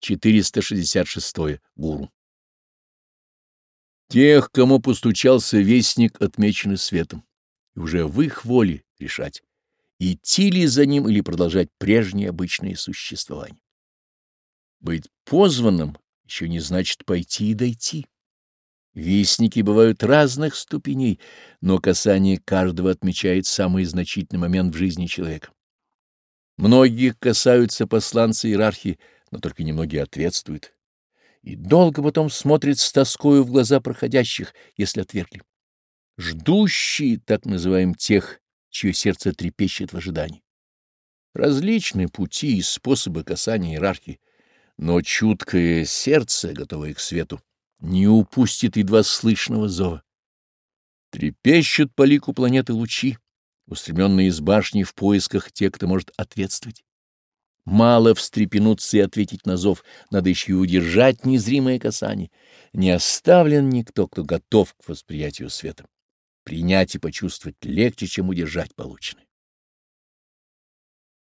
466 гуру. Тех, кому постучался вестник, отмеченный светом, и уже в их воле решать, идти ли за ним или продолжать прежнее обычное существование. Быть позванным еще не значит пойти и дойти. Вестники бывают разных ступеней, но касание каждого отмечает самый значительный момент в жизни человека. Многих касаются посланцы иерархии, но только немногие а ответствуют. И долго потом смотрит с тоскою в глаза проходящих, если отвергли. Ждущие, так называем, тех, чье сердце трепещет в ожидании. Различные пути и способы касания иерархии, но чуткое сердце, готовое к свету, не упустит едва слышного зова. Трепещут по лику планеты лучи, устремленные из башни в поисках тех, кто может ответствовать. Мало встрепенутся и ответить на зов, надо еще и удержать незримое касание. Не оставлен никто, кто готов к восприятию света. Принять и почувствовать легче, чем удержать полученное.